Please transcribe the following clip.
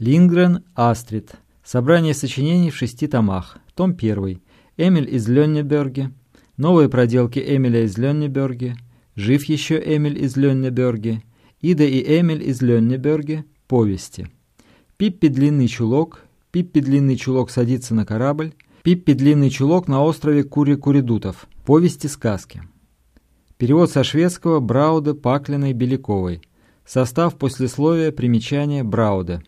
Лингрен Астрид. Собрание сочинений в шести томах. Том 1. Эмиль из Лённеберге. Новые проделки Эмиля из Лённеберге. Жив еще Эмиль из Лённеберге. Ида и Эмиль из Лённеберге. Повести. Пиппи длинный чулок. Пиппи длинный чулок садится на корабль. Пиппи длинный чулок на острове Кури-Куридутов. Повести-сказки. Перевод со шведского Брауде, Паклиной, Беляковой. Состав послесловия, примечания Брауда.